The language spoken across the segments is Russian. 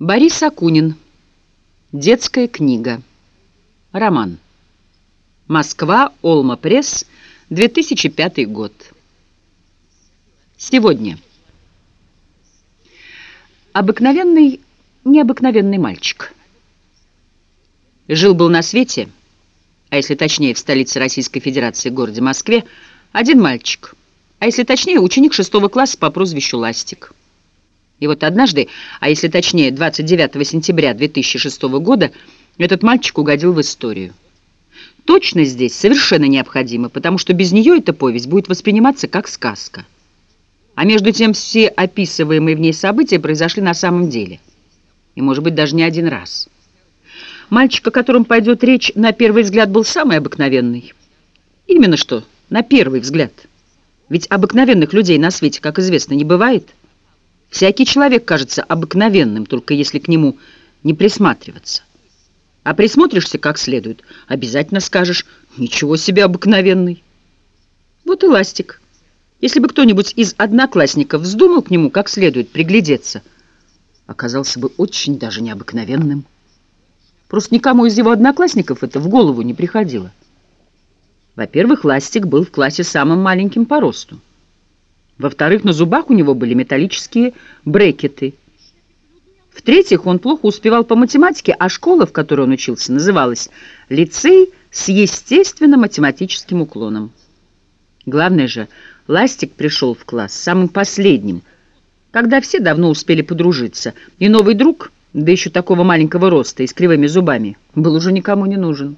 Борис Акунин. Детская книга. Роман. Москва, Олма Пресс, 2005 год. Сегодня. Обыкновенный, необыкновенный мальчик. Жил-был на свете, а если точнее в столице Российской Федерации, городе Москве, один мальчик, а если точнее ученик шестого класса по прозвищу Ластик. И вот однажды, а если точнее 29 сентября 2006 года, этот мальчик угодил в историю. Точность здесь совершенно необходима, потому что без нее эта повесть будет восприниматься как сказка. А между тем все описываемые в ней события произошли на самом деле. И, может быть, даже не один раз. Мальчик, о котором пойдет речь, на первый взгляд был самый обыкновенный. Именно что, на первый взгляд. Ведь обыкновенных людей на свете, как известно, не бывает. Всякий человек кажется обыкновенным, только если к нему не присматриваться. А присмотришься как следует, обязательно скажешь «Ничего себе обыкновенный». Вот и ластик. Если бы кто-нибудь из одноклассников вздумал к нему как следует приглядеться, оказался бы очень даже необыкновенным. Просто никому из его одноклассников это в голову не приходило. Во-первых, Ластик был в классе самым маленьким по росту. Во-вторых, на зубах у него были металлические брекеты. В-третьих, он плохо успевал по математике, а школа, в которой он учился, называлась «Лицей с естественно-математическим уклоном». Главное же, Ластик пришел в класс самым последним, когда все давно успели подружиться, и новый друг, да еще такого маленького роста и с кривыми зубами, был уже никому не нужен.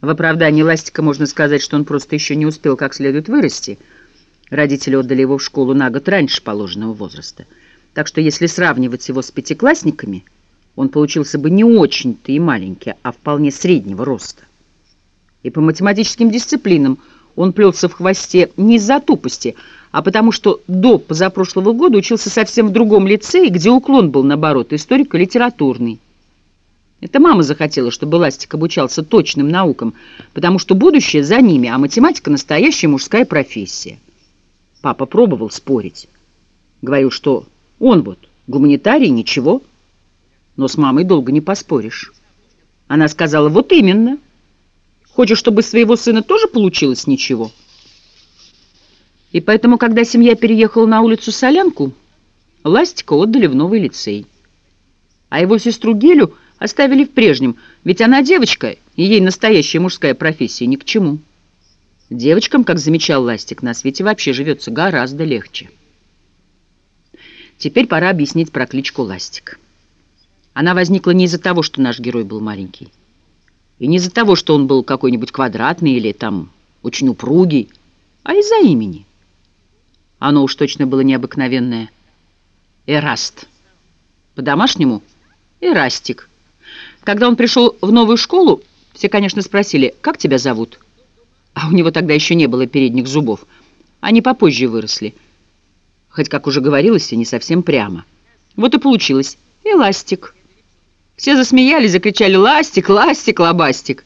В оправдании Ластика можно сказать, что он просто еще не успел как следует вырасти – Родители отдали его в школу на год раньше положенного возраста. Так что если сравнивать его с пятиклассниками, он получился бы не очень-то и маленький, а вполне среднего роста. И по математическим дисциплинам он плелся в хвосте не из-за тупости, а потому что до позапрошлого года учился совсем в другом лицее, где уклон был, наоборот, историко-литературный. Это мама захотела, чтобы Ластик обучался точным наукам, потому что будущее за ними, а математика — настоящая мужская профессия. Папа пробовал спорить. Говорил, что он вот гуманитарий, ничего. Но с мамой долго не поспоришь. Она сказала, вот именно. Хочешь, чтобы своего сына тоже получилось ничего? И поэтому, когда семья переехала на улицу Солянку, Ластика отдали в новый лицей. А его сестру Гелю оставили в прежнем, ведь она девочка, и ей настоящая мужская профессия ни к чему. Девочкам, как замечал Ластик, на свете вообще живется гораздо легче. Теперь пора объяснить про кличку Ластик. Она возникла не из-за того, что наш герой был маленький, и не из-за того, что он был какой-нибудь квадратный или там очень упругий, а из-за имени. Оно уж точно было необыкновенное. Эраст. По-домашнему Эрастик. Когда он пришел в новую школу, все, конечно, спросили, как тебя зовут? А у него тогда еще не было передних зубов. Они попозже выросли. Хоть, как уже говорилось, и не совсем прямо. Вот и получилось. Эластик. Все засмеялись, закричали «Ластик, ластик, лобастик!»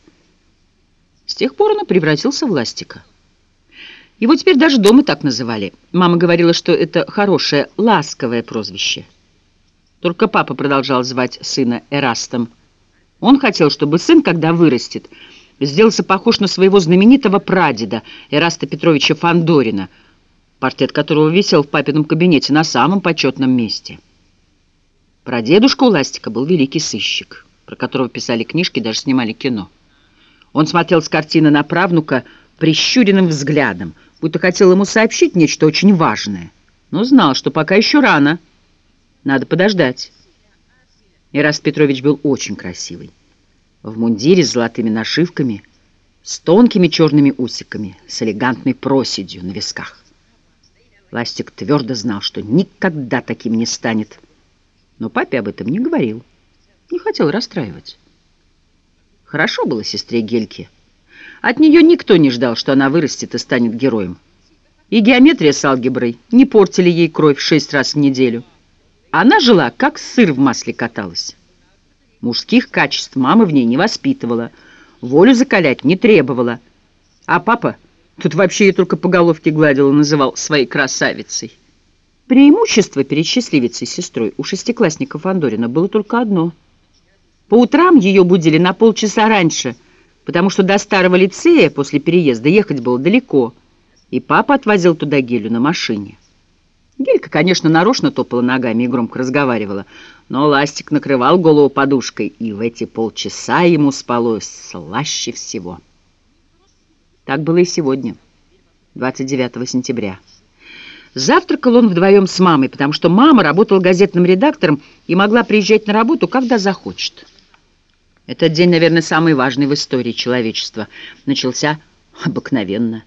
С тех пор он превратился в ластика. Его теперь даже дома так называли. Мама говорила, что это хорошее, ласковое прозвище. Только папа продолжал звать сына Эрастом. Он хотел, чтобы сын, когда вырастет, сделался похож на своего знаменитого прадеда Эраста Петровича Фандорина, портрет которого висел в папином кабинете на самом почетном месте. Прадедушка у Ластика был великий сыщик, про которого писали книжки, даже снимали кино. Он смотрел с картины на правнука прищуренным взглядом, будто хотел ему сообщить нечто очень важное, но знал, что пока еще рано, надо подождать. Ираст Петрович был очень красивый в мундире с золотыми нашивками, с тонкими черными усиками, с элегантной проседью на висках. Ластик твердо знал, что никогда таким не станет, но папе об этом не говорил, не хотел расстраивать. Хорошо было сестре Гельке. От нее никто не ждал, что она вырастет и станет героем. И геометрия с алгеброй не портили ей кровь шесть раз в неделю. Она жила, как сыр в масле каталась. Мужских качеств мама в ней не воспитывала, волю закалять не требовала. А папа тут вообще ее только по головке гладил и называл своей красавицей. Преимущество перед счастливицей сестрой у шестиклассников Андорина было только одно. По утрам ее будили на полчаса раньше, потому что до старого лицея после переезда ехать было далеко, и папа отвозил туда Гелю на машине. Гелька, конечно, нарочно топала ногами и громко разговаривала, но Ластик накрывал голову подушкой, и в эти полчаса ему спалось слаще всего. Так было и сегодня, 29 сентября. Завтракал он вдвоем с мамой, потому что мама работала газетным редактором и могла приезжать на работу, когда захочет. Этот день, наверное, самый важный в истории человечества. Начался обыкновенно.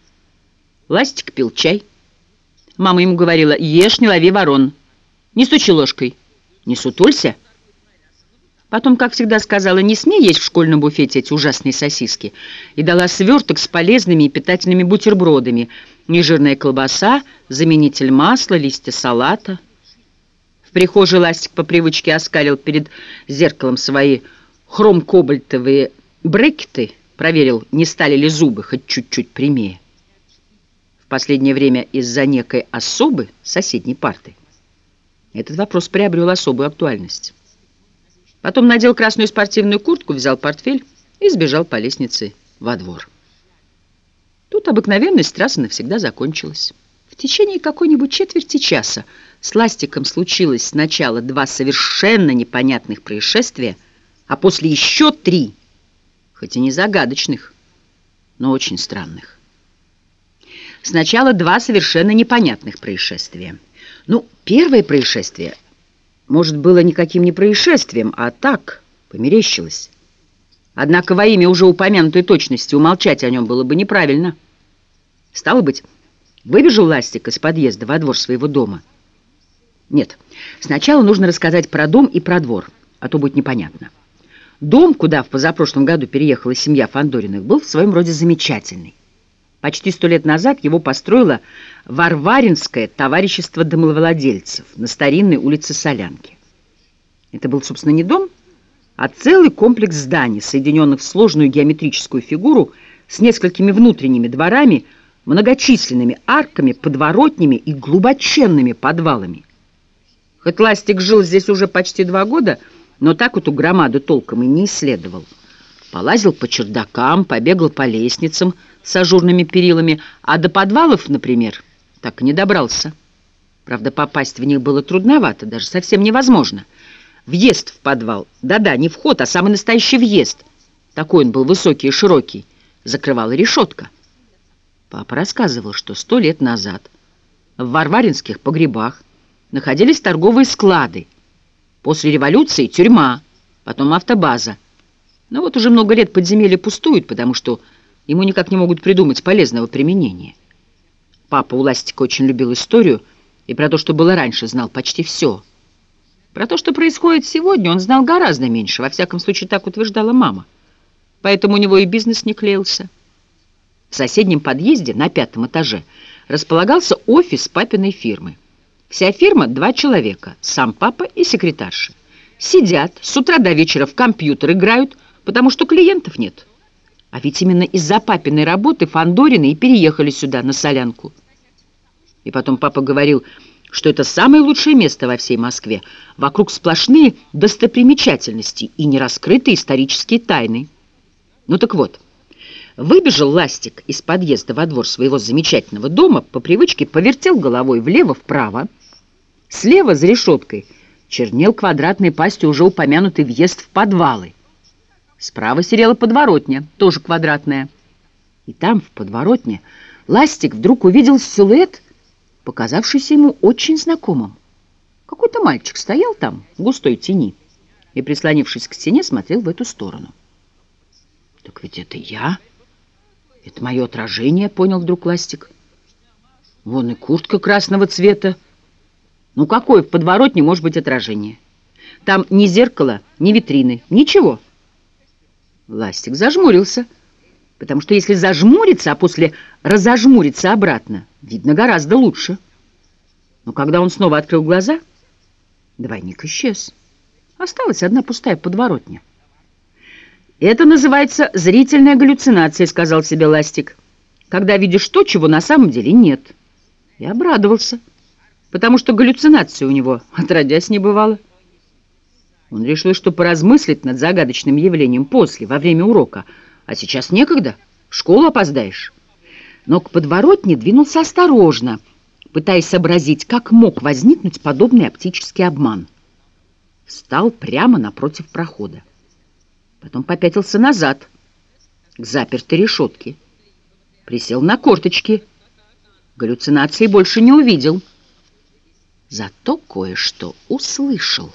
Ластик пил чай. Мама ему говорила, ешь, не лови ворон. Не стучи ложкой. Не сутулься. Потом, как всегда, сказала, не смей есть в школьном буфете эти ужасные сосиски. И дала сверток с полезными и питательными бутербродами. Нежирная колбаса, заменитель масла, листья салата. В прихожей Ластик по привычке оскалил перед зеркалом свои хром-кобальтовые брекеты, проверил, не стали ли зубы хоть чуть-чуть прямее последнее время из-за некой особы соседней парты. Этот вопрос приобрел особую актуальность. Потом надел красную спортивную куртку, взял портфель и сбежал по лестнице во двор. Тут обыкновенность трассы навсегда закончилась. В течение какой-нибудь четверти часа с Ластиком случилось сначала два совершенно непонятных происшествия, а после еще три, хоть и не загадочных, но очень странных. Сначала два совершенно непонятных происшествия. Ну, первое происшествие, может, было никаким не происшествием, а так, померещилось. Однако во имя уже упомянутой точности умолчать о нем было бы неправильно. Стало быть, выбежал Ластик из подъезда во двор своего дома. Нет, сначала нужно рассказать про дом и про двор, а то будет непонятно. Дом, куда в позапрошлом году переехала семья Фандориных, был в своем роде замечательный. Почти сто лет назад его построило Варваринское товарищество домовладельцев на старинной улице Солянки. Это был, собственно, не дом, а целый комплекс зданий, соединенных в сложную геометрическую фигуру с несколькими внутренними дворами, многочисленными арками, подворотнями и глубоченными подвалами. Хоть Ластик жил здесь уже почти два года, но так эту громаду толком и не исследовал. Полазил по чердакам, побегал по лестницам с ажурными перилами, а до подвалов, например, так и не добрался. Правда, попасть в них было трудновато, даже совсем невозможно. Въезд в подвал, да-да, не вход, а самый настоящий въезд. Такой он был высокий и широкий, закрывала решетка. Папа рассказывал, что сто лет назад в Варваринских погребах находились торговые склады. После революции тюрьма, потом автобаза. Но вот уже много лет подземелья пустуют, потому что ему никак не могут придумать полезного применения. Папа у Ластика очень любил историю, и про то, что было раньше, знал почти все. Про то, что происходит сегодня, он знал гораздо меньше, во всяком случае, так утверждала мама. Поэтому у него и бизнес не клеился. В соседнем подъезде, на пятом этаже, располагался офис папиной фирмы. Вся фирма — два человека, сам папа и секретарша. Сидят с утра до вечера в компьютер играют, потому что клиентов нет. А ведь именно из-за папиной работы Фандорины и переехали сюда, на Солянку. И потом папа говорил, что это самое лучшее место во всей Москве. Вокруг сплошные достопримечательности и нераскрытые исторические тайны. Ну так вот, выбежал Ластик из подъезда во двор своего замечательного дома, по привычке повертел головой влево-вправо. Слева за решеткой чернел квадратной пастью уже упомянутый въезд в подвалы. Справа серела подворотня, тоже квадратная. И там, в подворотне, Ластик вдруг увидел силуэт, показавшийся ему очень знакомым. Какой-то мальчик стоял там, в густой тени, и, прислонившись к стене, смотрел в эту сторону. «Так ведь это я? Это мое отражение», — понял вдруг Ластик. «Вон и куртка красного цвета. Ну какое в подворотне может быть отражение? Там ни зеркала, ни витрины, ничего». Ластик зажмурился, потому что если зажмуриться, а после разожмуриться обратно, видно гораздо лучше. Но когда он снова открыл глаза, двойник исчез. Осталась одна пустая подворотня. «Это называется зрительная галлюцинация», — сказал себе Ластик, «когда видишь то, чего на самом деле нет». И обрадовался. потому что галлюцинации у него отродясь не бывало. Он решил, что поразмыслить над загадочным явлением после, во время урока, а сейчас некогда, в школу опоздаешь. Но к подворотне двинулся осторожно, пытаясь сообразить, как мог возникнуть подобный оптический обман. Встал прямо напротив прохода. Потом попятился назад, к запертой решетке. Присел на корточки. Галлюцинации больше не увидел. Зато кое-что услышал.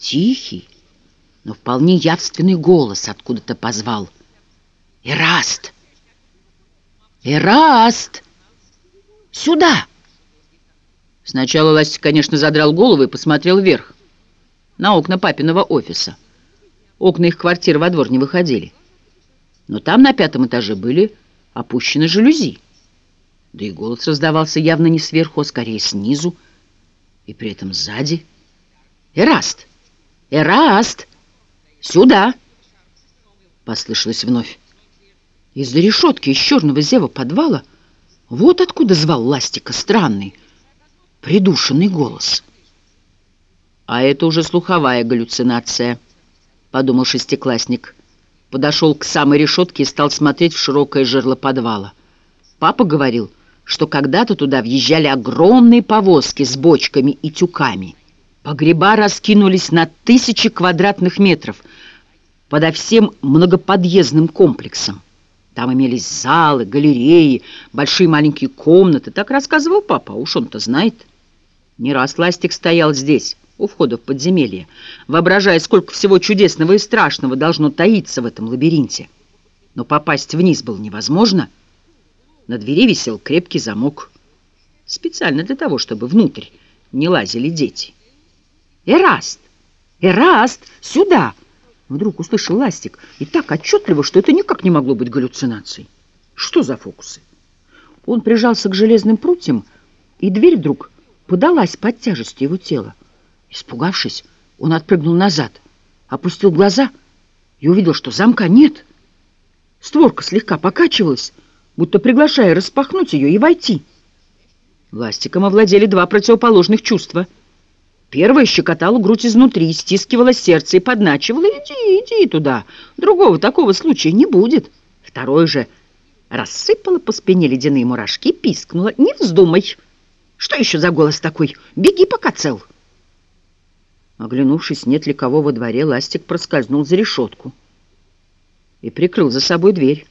Тихий, но вполне явственный голос откуда-то позвал. «Эраст! Эраст! Сюда!» Сначала Ластик, конечно, задрал голову и посмотрел вверх, на окна папиного офиса. Окна их квартиры во двор не выходили. Но там на пятом этаже были опущены жалюзи. Да и голос раздавался явно не сверху, а скорее снизу, и при этом сзади. «Эраст! Эраст! Сюда!» Послышалось вновь. Из-за решетки из черного зева подвала вот откуда звал Ластика странный, придушенный голос. «А это уже слуховая галлюцинация», — подумал шестиклассник. Подошел к самой решетке и стал смотреть в широкое жерло подвала. Папа говорил, что когда-то туда въезжали огромные повозки с бочками и тюками. Погреба раскинулись на тысячи квадратных метров подо всем многоподъездным комплексом. Там имелись залы, галереи, большие маленькие комнаты. Так рассказывал папа, уж он-то знает. Не раз Ластик стоял здесь, у входа в подземелье, воображая, сколько всего чудесного и страшного должно таиться в этом лабиринте. Но попасть вниз было невозможно. На двери висел крепкий замок. Специально для того, чтобы внутрь не лазили дети. «Эраст! Эраст! Сюда!» Вдруг услышал Ластик и так отчетливо, что это никак не могло быть галлюцинацией. Что за фокусы? Он прижался к железным прутьям, и дверь вдруг подалась под тяжестью его тела. Испугавшись, он отпрыгнул назад, опустил глаза и увидел, что замка нет. Створка слегка покачивалась, будто приглашая распахнуть ее и войти. Ластиком овладели два противоположных чувства. Первое щекотало грудь изнутри, стискивало сердце и подначивало «Иди, иди туда, другого такого случая не будет». Второе же рассыпало по спине ледяные мурашки и пискнуло «Не вздумай! Что еще за голос такой? Беги, пока цел!» Оглянувшись, нет ли кого во дворе, Ластик проскользнул за решетку и прикрыл за собой дверь.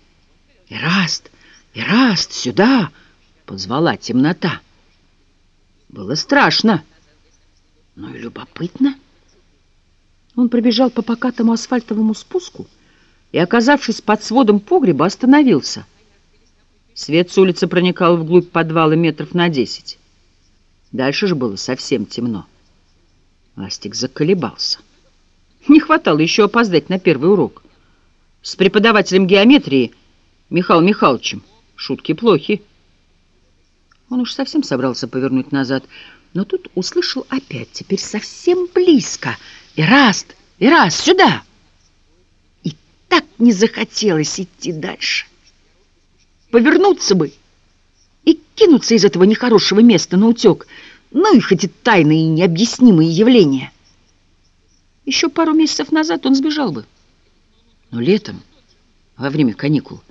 «Ираст! Ираст! Сюда!» — позвала темнота. Было страшно, но и любопытно. Он пробежал по покатому асфальтовому спуску и, оказавшись под сводом погреба, остановился. Свет с улицы проникал вглубь подвала метров на десять. Дальше же было совсем темно. Астик заколебался. Не хватало еще опоздать на первый урок. С преподавателем геометрии Михаилом Михайловичем шутки плохи. Он уж совсем собрался повернуть назад, но тут услышал опять, теперь совсем близко. «Ираст! Ираст, сюда!» И так не захотелось идти дальше. Повернуться бы и кинуться из этого нехорошего места на утек — ну их эти тайные и необъяснимые явления. Еще пару месяцев назад он сбежал бы. Но летом, во время каникул,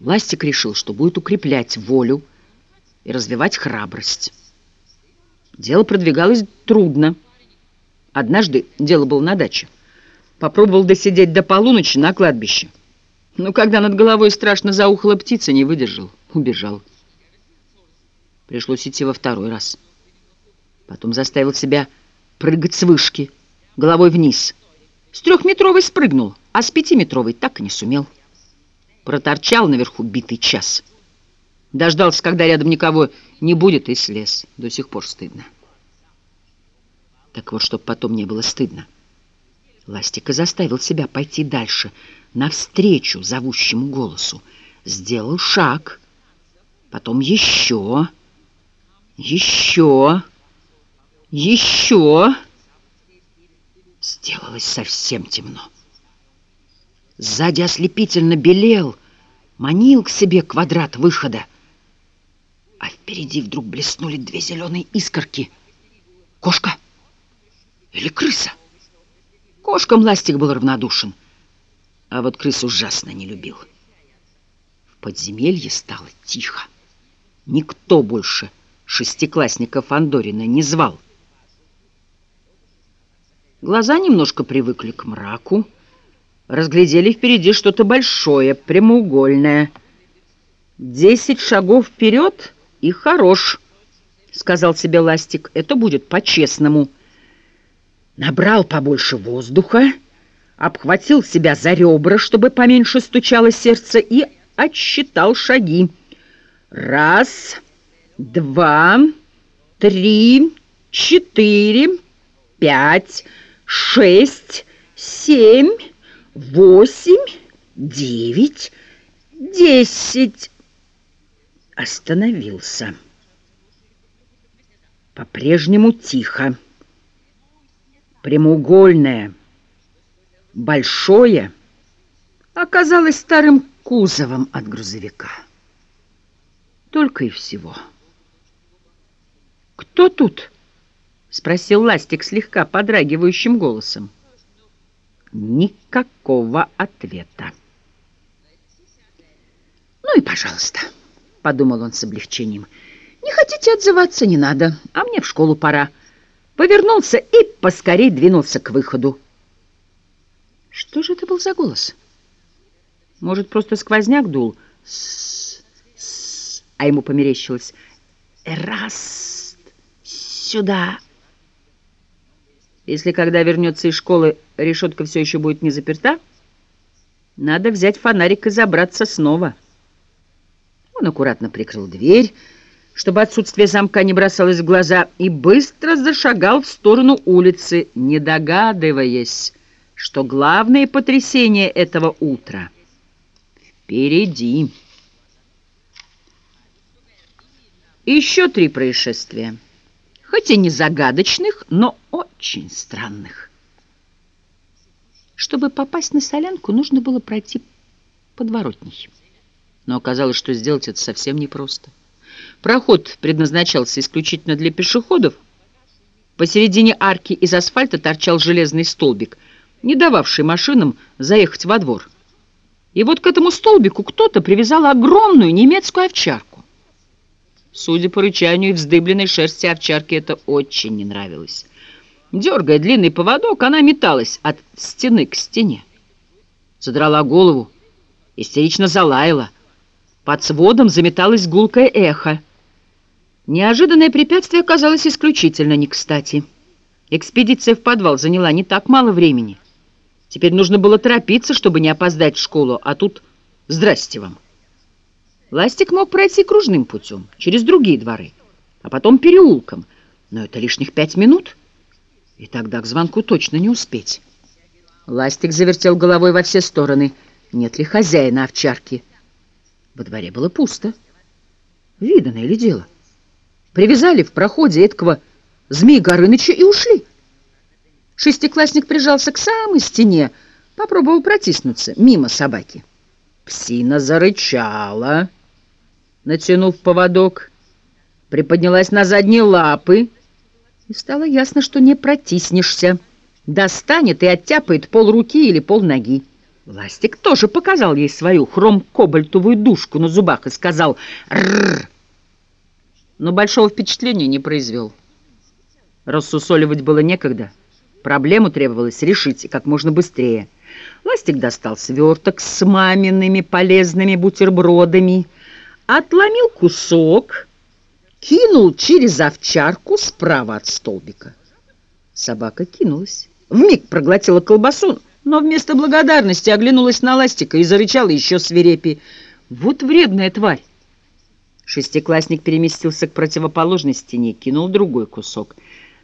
Ластик решил, что будет укреплять волю и развивать храбрость. Дело продвигалось трудно. Однажды дело было на даче. Попробовал досидеть до полуночи на кладбище. Но когда над головой страшно заухала птица, не выдержал, убежал. Пришлось идти во второй раз. Потом заставил себя прыгать с вышки, головой вниз. С трехметровой спрыгнул, а с пятиметровой так и не сумел. Проторчал наверху битый час. Дождался, когда рядом никого не будет, и слез. До сих пор стыдно. Так вот, чтобы потом не было стыдно. Ластика заставил себя пойти дальше, навстречу зовущему голосу. Сделал шаг, потом еще, еще... Еще сделалось совсем темно. Сзади ослепительно белел, манил к себе квадрат выхода. А впереди вдруг блеснули две зеленые искорки. Кошка или крыса? Кошкам Ластик был равнодушен, а вот крыс ужасно не любил. В подземелье стало тихо. Никто больше шестиклассников Андорина не звал. Глаза немножко привыкли к мраку, разглядели впереди что-то большое, прямоугольное. «Десять шагов вперед и хорош», — сказал себе Ластик, — «это будет по-честному». Набрал побольше воздуха, обхватил себя за ребра, чтобы поменьше стучало сердце, и отсчитал шаги. Раз, два, три, четыре, пять шесть, семь, восемь, девять, десять. Остановился. По-прежнему тихо. Прямоугольное, большое, оказалось старым кузовом от грузовика. Только и всего. «Кто тут?» — спросил Ластик слегка подрагивающим голосом. Никакого ответа. «Ну и пожалуйста», — подумал он с облегчением. «Не хотите отзываться, не надо, а мне в школу пора». Повернулся и поскорей двинулся к выходу. Что же это был за голос? Может, просто сквозняк дул? А ему померещилось. «Эраст, сюда!» Если когда вернется из школы, решетка все еще будет не заперта, надо взять фонарик и забраться снова. Он аккуратно прикрыл дверь, чтобы отсутствие замка не бросалось в глаза, и быстро зашагал в сторону улицы, не догадываясь, что главное потрясение этого утра впереди. Еще три происшествия хоть и не загадочных, но очень странных. Чтобы попасть на солянку, нужно было пройти подворотней. Но оказалось, что сделать это совсем непросто. Проход предназначался исключительно для пешеходов. Посередине арки из асфальта торчал железный столбик, не дававший машинам заехать во двор. И вот к этому столбику кто-то привязал огромную немецкую овчарку. Судя по рычанию и вздыбленной шерсти овчарки, это очень не нравилось. Дергая длинный поводок, она металась от стены к стене. Задрала голову, истерично залаяла. Под сводом заметалось гулкое эхо. Неожиданное препятствие оказалось исключительно не кстати. Экспедиция в подвал заняла не так мало времени. Теперь нужно было торопиться, чтобы не опоздать в школу, а тут «здрасте вам». Ластик мог пройти кружным путем, через другие дворы, а потом переулком, но это лишних пять минут, и тогда к звонку точно не успеть. Ластик завертел головой во все стороны. Нет ли хозяина овчарки? Во дворе было пусто. Видано ли дело? Привязали в проходе эткого змеи Горыныча и ушли. Шестиклассник прижался к самой стене, попробовал протиснуться мимо собаки. Псина зарычала натянув поводок, приподнялась на задние лапы, и стало ясно, что не протиснешься. Достанет и оттяпает пол руки или пол ноги. Ластик тоже показал ей свою хром-кобальтовую душку на зубах и сказал «Рррр!», но большого впечатления не произвел. Рассусоливать было некогда. Проблему требовалось решить как можно быстрее. Ластик достал сверток с мамиными полезными бутербродами, отломил кусок, кинул через овчарку справа от столбика. Собака кинулась, вмиг проглотила колбасу, но вместо благодарности оглянулась на ластика и зарычала еще свирепее. Вот вредная тварь! Шестиклассник переместился к противоположной стене, кинул другой кусок.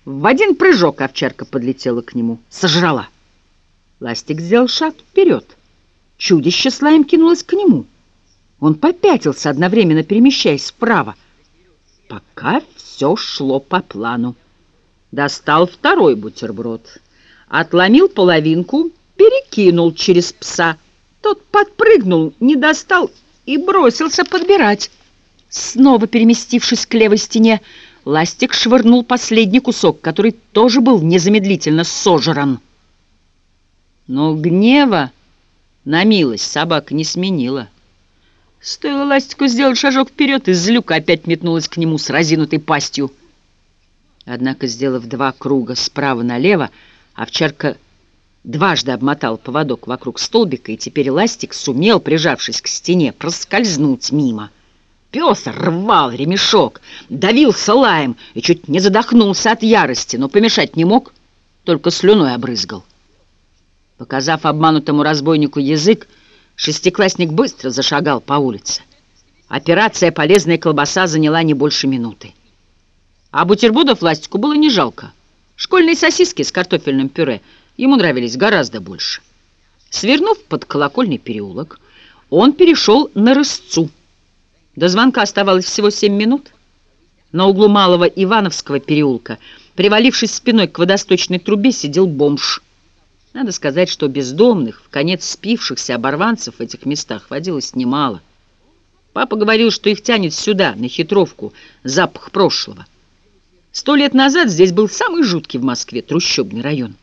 В один прыжок овчарка подлетела к нему, сожрала. Ластик сделал шаг вперед. Чудище слаем кинулось к нему — он попятился, одновременно перемещаясь вправо. Пока все шло по плану. Достал второй бутерброд. Отломил половинку, перекинул через пса. Тот подпрыгнул, не достал и бросился подбирать. Снова переместившись к левой стене, Ластик швырнул последний кусок, который тоже был незамедлительно сожран. Но гнева на милость собака не сменила. Стоило Ластику сделать шажок вперед, и злюка опять метнулась к нему с разинутой пастью. Однако, сделав два круга справа налево, овчарка дважды обмотал поводок вокруг столбика, и теперь Ластик сумел, прижавшись к стене, проскользнуть мимо. Пес рвал ремешок, давился лаем и чуть не задохнулся от ярости, но помешать не мог, только слюной обрызгал. Показав обманутому разбойнику язык, шестиклассник быстро зашагал по улице. Операция «Полезная колбаса» заняла не больше минуты. А бутербродов Ластику было не жалко. Школьные сосиски с картофельным пюре ему нравились гораздо больше. Свернув под колокольный переулок, он перешел на рысцу. До звонка оставалось всего семь минут. На углу Малого Ивановского переулка, привалившись спиной к водосточной трубе, сидел бомж. Надо сказать, что бездомных, в конец спившихся оборванцев в этих местах водилось немало. Папа говорил, что их тянет сюда, на хитровку, запах прошлого. Сто лет назад здесь был самый жуткий в Москве трущобный район.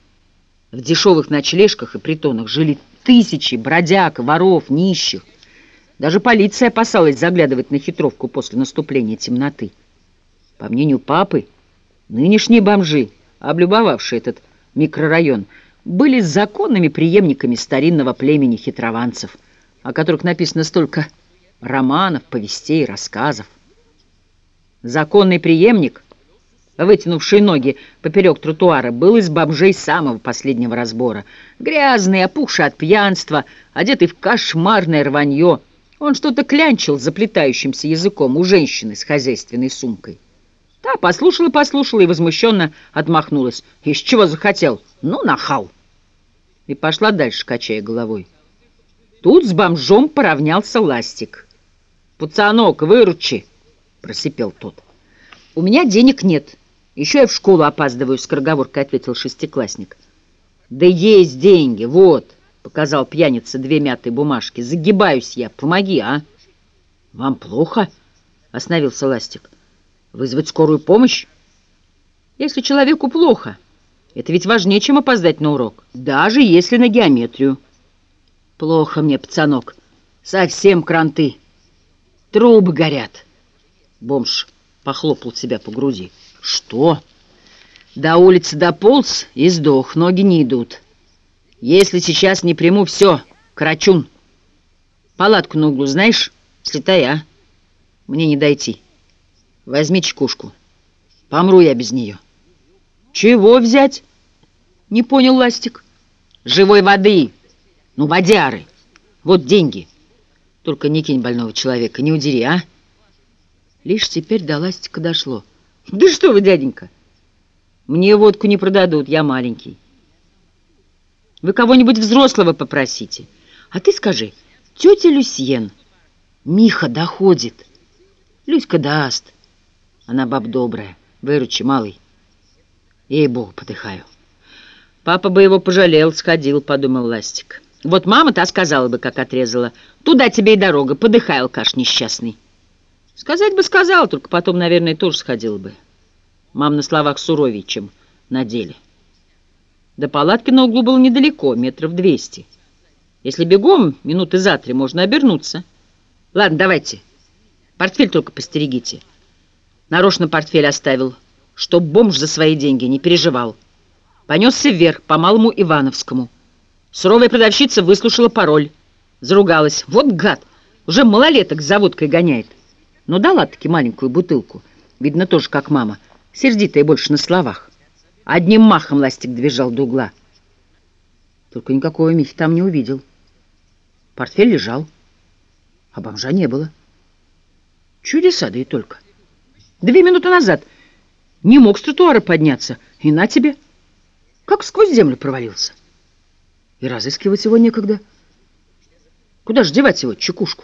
В дешевых ночлежках и притонах жили тысячи бродяг, воров, нищих. Даже полиция опасалась заглядывать на хитровку после наступления темноты. По мнению папы, нынешние бомжи, облюбовавшие этот микрорайон, были законными преемниками старинного племени хитрованцев, о которых написано столько романов, повестей, рассказов. Законный преемник, вытянувший ноги поперек тротуара, был из бомжей самого последнего разбора. Грязный, опухший от пьянства, одетый в кошмарное рванье, он что-то клянчил заплетающимся языком у женщины с хозяйственной сумкой. Та послушала-послушала и возмущенно отмахнулась. Из чего захотел? Ну, нахал! И пошла дальше, качая головой. Тут с бомжом поравнялся ластик. «Пацанок, выручи!» — просипел тот. «У меня денег нет. Еще я в школу опаздываю», — скороговоркой ответил шестиклассник. «Да есть деньги, вот!» — показал пьяница две мятые бумажки. «Загибаюсь я, помоги, а!» «Вам плохо?» — остановился ластик. «Вызвать скорую помощь?» «Если человеку плохо...» Это ведь важнее, чем опоздать на урок, даже если на геометрию. Плохо мне, пацанок, совсем кранты. Трубы горят. Бомж похлопал себя по груди. Что? До улицы дополз и сдох, ноги не идут. Если сейчас не приму, все, крачун. Палатку на углу знаешь? Слетай, а? Мне не дойти. Возьми чекушку. Помру я без нее. Чего взять? Не понял Ластик. Живой воды. Ну, водяры. Вот деньги. Только не кинь больного человека, не удери, а? Лишь теперь до Ластика дошло. Да что вы, дяденька, мне водку не продадут, я маленький. Вы кого-нибудь взрослого попросите. А ты скажи, тетя Люсьен, Миха доходит. Люська даст. Она баб добрая. Выручи, малый. Ей-богу, подыхаю. Папа бы его пожалел, сходил, подумал Ластик. Вот мама та сказала бы, как отрезала. Туда тебе и дорога, подыхай, алкаш несчастный. Сказать бы сказал, только потом, наверное, тоже сходил бы. Мам на словах суровее, чем на деле. До палатки на углу было недалеко, метров двести. Если бегом, минуты за три, можно обернуться. Ладно, давайте. Портфель только постерегите. Нарочно портфель оставил, чтоб бомж за свои деньги не переживал. Понесся вверх по Малому Ивановскому. Суровая продавщица выслушала пароль. Заругалась. Вот гад! Уже малолеток за водкой гоняет. Но дала-таки маленькую бутылку. Видно, тоже как мама. Сердитая больше на словах. Одним махом ластик движал до угла. Только никакого Михи там не увидел. Портфель лежал, а бомжа не было. Чудеса, да и только. Две минуты назад не мог с тротуара подняться, и на тебе — как сквозь землю провалился. И разыскивать его некогда. Куда ж девать его, чекушку?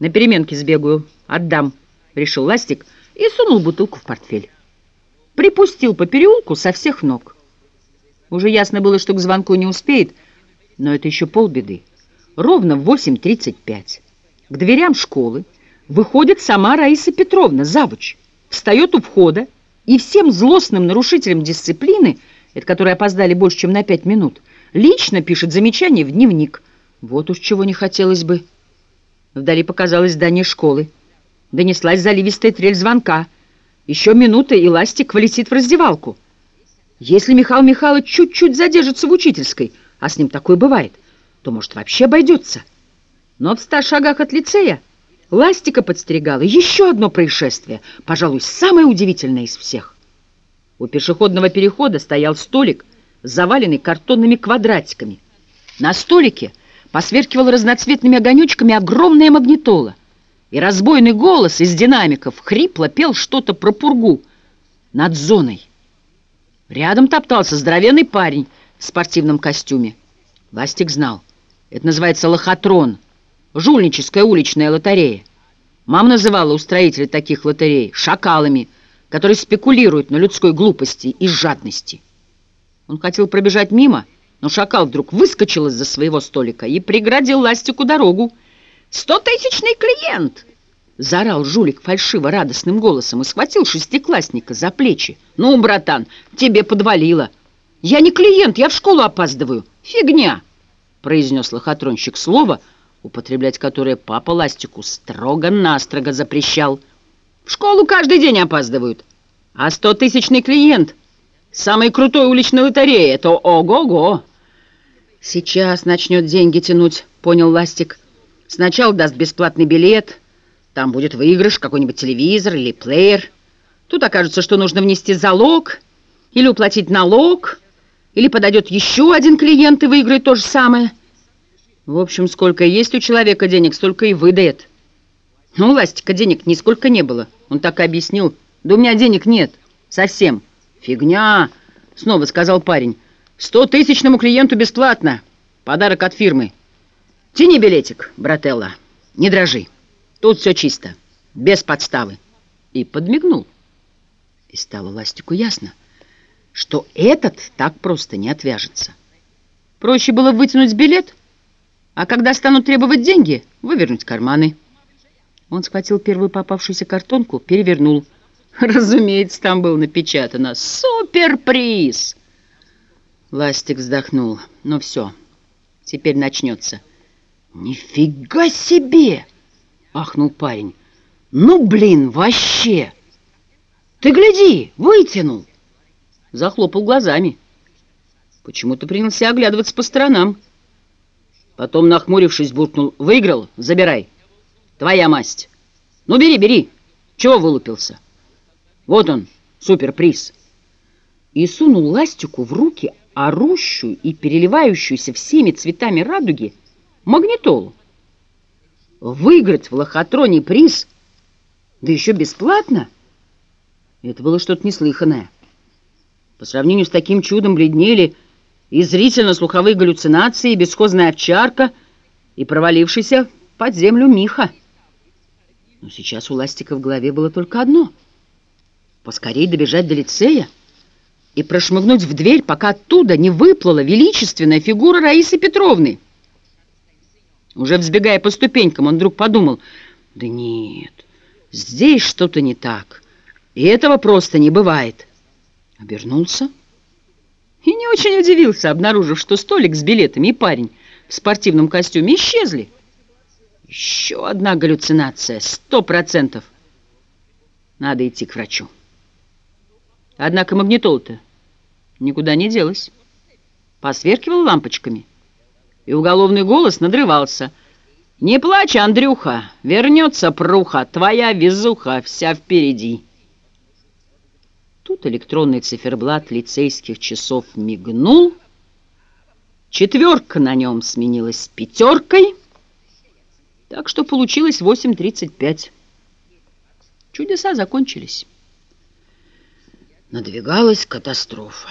На переменке сбегаю, отдам, решил Ластик и сунул бутылку в портфель. Припустил по переулку со всех ног. Уже ясно было, что к звонку не успеет, но это еще полбеды. Ровно в 8.35 к дверям школы выходит сама Раиса Петровна, завуч, встает у входа и всем злостным нарушителям дисциплины, это которые опоздали больше, чем на пять минут, лично пишет замечание в дневник. Вот уж чего не хотелось бы. Вдали показалось здание школы. Донеслась заливистая трель звонка. Еще минута, и Ластик полетит в раздевалку. Если Михаил Михайлович чуть-чуть задержится в учительской, а с ним такое бывает, то, может, вообще обойдется. Но в ста шагах от лицея Ластика подстерегала еще одно происшествие, пожалуй, самое удивительное из всех. У пешеходного перехода стоял столик, заваленный картонными квадратиками. На столике посверкивала разноцветными огонечками огромная магнитола, и разбойный голос из динамиков хрипло пел что-то про пургу над зоной. Рядом топтался здоровенный парень в спортивном костюме. Ластик знал. Это называется лохотрон, жульническая уличная лотерея. Мама называла устроителей таких лотерей шакалами, которые спекулируют на людской глупости и жадности. Он хотел пробежать мимо, но шакал вдруг выскочил из-за своего столика и преградил Ластику дорогу. «Стотысячный клиент!» Заорал жулик фальшиво радостным голосом и схватил шестиклассника за плечи. «Ну, братан, тебе подвалило!» «Я не клиент, я в школу опаздываю!» «Фигня!» произнес лохотронщик слово, употреблять которое папа Ластику строго-настрого запрещал. «В школу каждый день опаздывают, а стотысячный клиент самой крутой уличной лотереи — это ого-го!» «Сейчас начнет деньги тянуть», — понял Ластик. «Сначала даст бесплатный билет, там будет выигрыш, какой-нибудь телевизор или плеер. Тут окажется, что нужно внести залог или уплатить налог, или подойдет еще один клиент и выиграет то же самое. В общем, сколько есть у человека денег, столько и выдает. Ну, у Ластика денег нисколько не было. Он так и объяснил. Да у меня денег нет. Совсем. Фигня, снова сказал парень. Сто тысячному клиенту бесплатно. Подарок от фирмы. Тяни билетик, брателла. Не дрожи. Тут все чисто. Без подставы. И подмигнул. И стало Ластику ясно, что этот так просто не отвяжется. Проще было вытянуть билет, а когда станут требовать деньги, вывернуть карманы. Он схватил первую попавшуюся картонку, перевернул. Разумеется, там было напечатано «Суперприз!» Ластик вздохнул. «Ну все, теперь начнется». «Нифига себе!» — ахнул парень. «Ну, блин, вообще! Ты гляди, вытянул!» Захлопал глазами. Почему-то принялся оглядываться по сторонам. Потом, нахмурившись, буркнул. «Выиграл? Забирай. Твоя масть. Ну, бери, бери. Чего вылупился? Вот он, суперприз». И сунул ластику в руки орущую и переливающуюся всеми цветами радуги магнитолу. Выиграть в лохотроне приз, да еще бесплатно, это было что-то неслыханное. По сравнению с таким чудом бледнели и зрительно-слуховые галлюцинации, и бесхозная овчарка, и провалившийся под землю Миха. Но сейчас у Ластика в голове было только одно — поскорей добежать до лицея и прошмыгнуть в дверь, пока оттуда не выплыла величественная фигура Раисы Петровны. Уже взбегая по ступенькам, он вдруг подумал, да нет, здесь что-то не так, и этого просто не бывает. Обернулся и не очень удивился, обнаружив, что столик с билетами и парень в спортивном костюме исчезли. Еще одна галлюцинация, сто процентов. Надо идти к врачу. Однако магнитол-то никуда не делась. Посверкивал лампочками и уголовный голос надрывался. «Не плачь, Андрюха, вернется пруха, твоя везуха вся впереди». Тут электронный циферблат лицейских часов мигнул, четверка на нем сменилась пятеркой, так что получилось 8.35. Чудеса закончились. Надвигалась катастрофа.